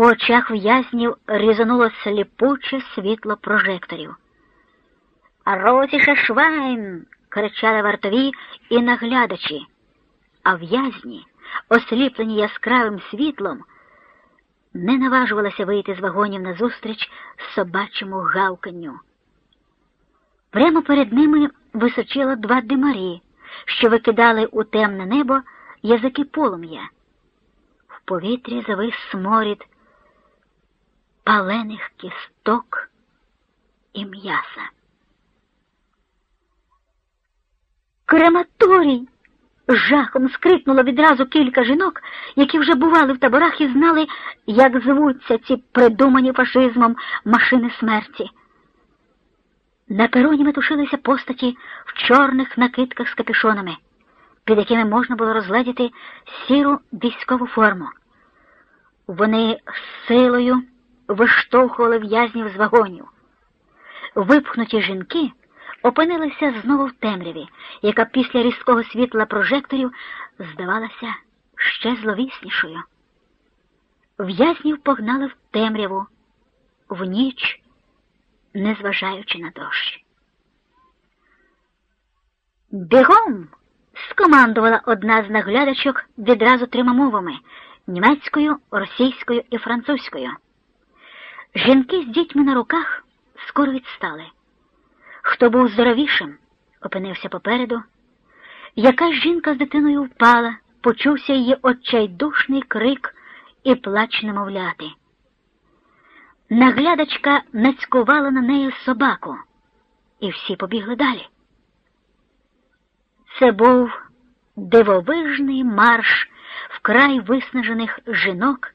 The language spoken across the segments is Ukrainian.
По очах в'язнів різануло сліпуче світло прожекторів. Russische Schwein. кричали вартові і наглядачі, а в'язні, осліплені яскравим світлом, не наважувалися вийти з вагонів назустріч собачому гавканню. Прямо перед ними височило два димарі, що викидали у темне небо язики полум'я. В повітрі завис сморід палених кісток і м'яса. Крематорій! жахом скрикнуло відразу кілька жінок, які вже бували в таборах і знали, як звуться ці придумані фашизмом машини смерті. На пероні метушилися постаті в чорних накидках з капюшонами, під якими можна було розгледіти сіру військову форму. Вони силою виштовхували в'язнів з вагонів. Випхнуті жінки опинилися знову в темряві, яка після різкого світла прожекторів здавалася ще зловіснішою. В'язнів погнали в темряву, в ніч, незважаючи на дощ. Бігом! скомандувала одна з наглядачок відразу трьома мовами німецькою, російською і французькою. Жінки з дітьми на руках скоро відстали. Хто був здоровішим, опинився попереду. Якась жінка з дитиною впала, почувся її отчайдушний крик і плач немовляти. Наглядачка нацькувала на неї собаку, і всі побігли далі. Це був дивовижний марш вкрай виснажених жінок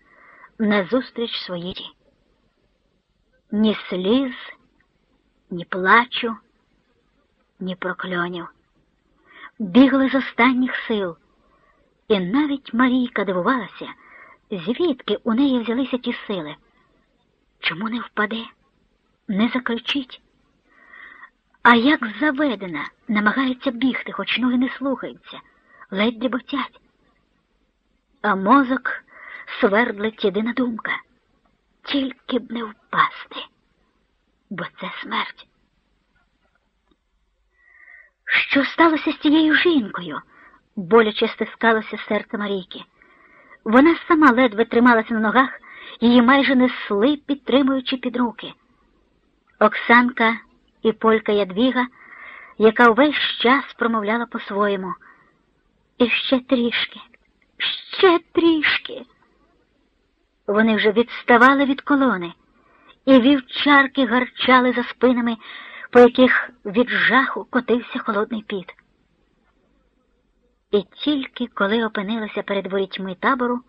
назустріч своїй. Ні сліз, ні плачу, ні прокльонів. Бігли з останніх сил, і навіть Марійка дивувалася, звідки у неї взялися ті сили. Чому не впаде, не закричить? А як заведена, намагається бігти, хоч ноги не слухаються, ледь дріботять. А мозок свердлить єдина думка тільки б не впасти бо це смерть. Що сталося з тією жінкою? боляче стискалося серце Марійки. Вона сама ледве трималася на ногах, її майже несли, підтримуючи під руки. Оксанка і Полька Ядвіга, яка увесь час промовляла по-своєму. І ще трішки, ще трішки. Вони вже відставали від колони і вівчарки гарчали за спинами, по яких від жаху котився холодний піт. І тільки коли опинилася перед ворітьми табору,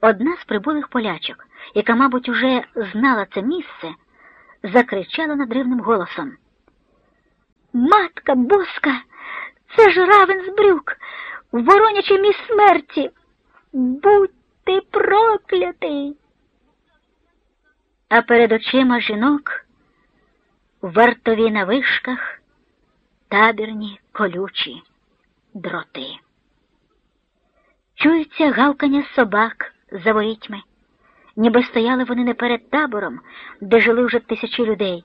одна з прибулих полячок, яка, мабуть, уже знала це місце, закричала надривним голосом. Матка боска, це ж Равенсбрюк, воронячий мій смерті. Будь ти проклятий а перед очима жінок вартові на вишках табірні колючі дроти. Чуються гавкання собак за ворітьми, ніби стояли вони не перед табором, де жили вже тисячі людей,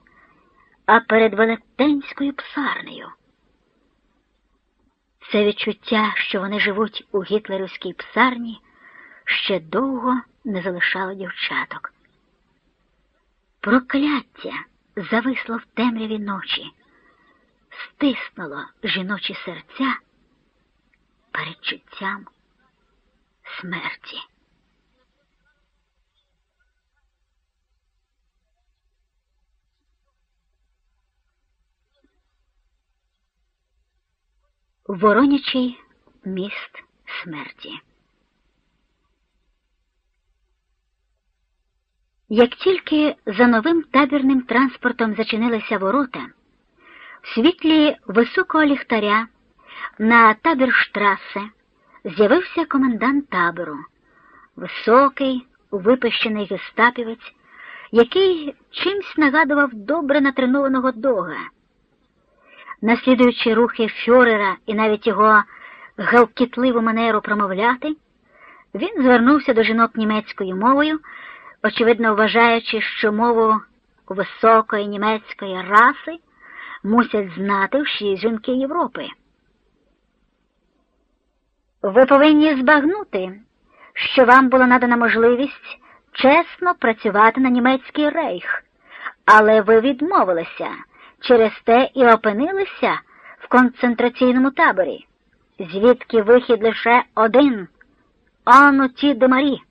а перед велетенською псарнею. Це відчуття, що вони живуть у гітлерівській псарні, ще довго не залишало дівчаток. Прокляття зависло в темряві ночі, стиснуло жіночі серця передчуттям смерті. Воронячий міст смерті. Як тільки за новим табірним транспортом зачинилися ворота, в світлі високого ліхтаря на табірштрасе з'явився комендант табору, високий, випищений гестапівець, який чимсь нагадував добре натренованого дога. Наслідуючи рухи Фьорера і навіть його галкітливу манеру промовляти, він звернувся до жінок німецькою мовою очевидно вважаючи, що мову високої німецької раси мусять знати всі жінки Європи. Ви повинні збагнути, що вам була надана можливість чесно працювати на німецький рейх, але ви відмовилися через те і опинилися в концентраційному таборі, звідки вихід лише один Ануті де Марі.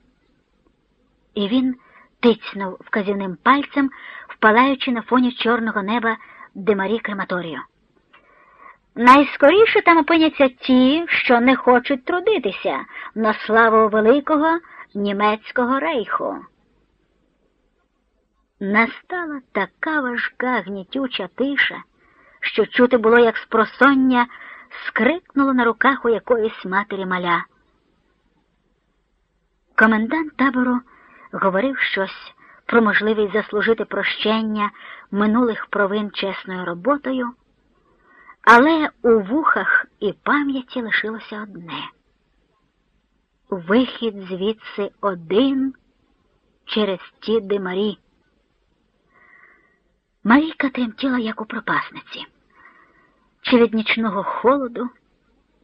І він тицьнув вказівним пальцем, впалаючи на фоні чорного неба Демарі Крематорію. Найскоріше там опиняться ті, що не хочуть трудитися на славу великого німецького рейху. Настала така важка гнітюча тиша, що чути було, як спросоння скрикнуло на руках у якоїсь матері маля. Комендант табору говорив щось про можливість заслужити прощення минулих провин чесною роботою, але у вухах і пам'яті лишилося одне вихід звідси один через ті димарі. Марійка тремтіла, як у пропасниці, чи від нічного холоду,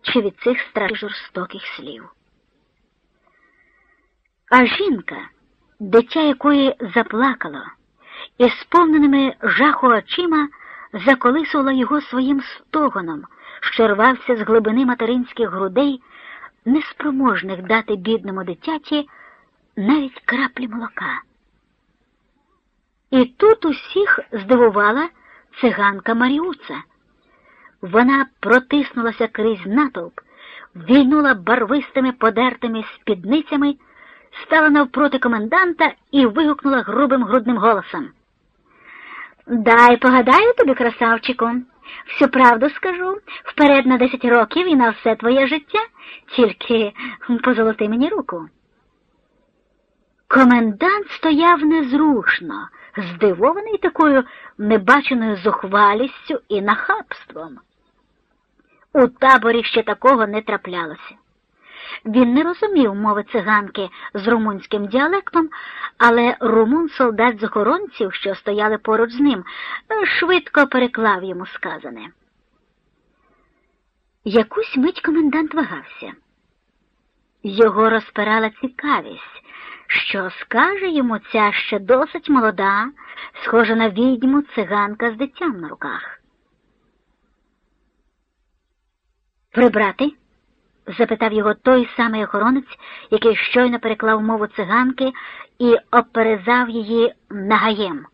чи від цих страшних жорстоких слів. А жінка, дитя якої заплакало, і сповненими жаху очима заколисувала його своїм стогоном, що рвався з глибини материнських грудей, неспроможних дати бідному дитяті навіть краплі молока. І тут усіх здивувала циганка Маріуца. Вона протиснулася крізь натовп, війнула барвистими подертими спідницями, стала навпроти коменданта і вигукнула грубим грудним голосом. Дай погадаю тобі, красавчику, всю правду скажу вперед на десять років і на все твоє життя, тільки позолоти мені руку. Комендант стояв незрушно, здивований такою небаченою зухвалістю і нахабством. У таборі ще такого не траплялося. Він не розумів мови циганки з румунським діалектом, але румун солдат з охоронців, що стояли поруч з ним, швидко переклав йому сказане. Якусь мить комендант вагався. Його розпирала цікавість, що скаже йому ця ще досить молода, схожа на відьму циганка з дитям на руках. Прибрати? Запитав його той самий охоронець, який щойно переклав мову циганки і оперезав її нагаєм.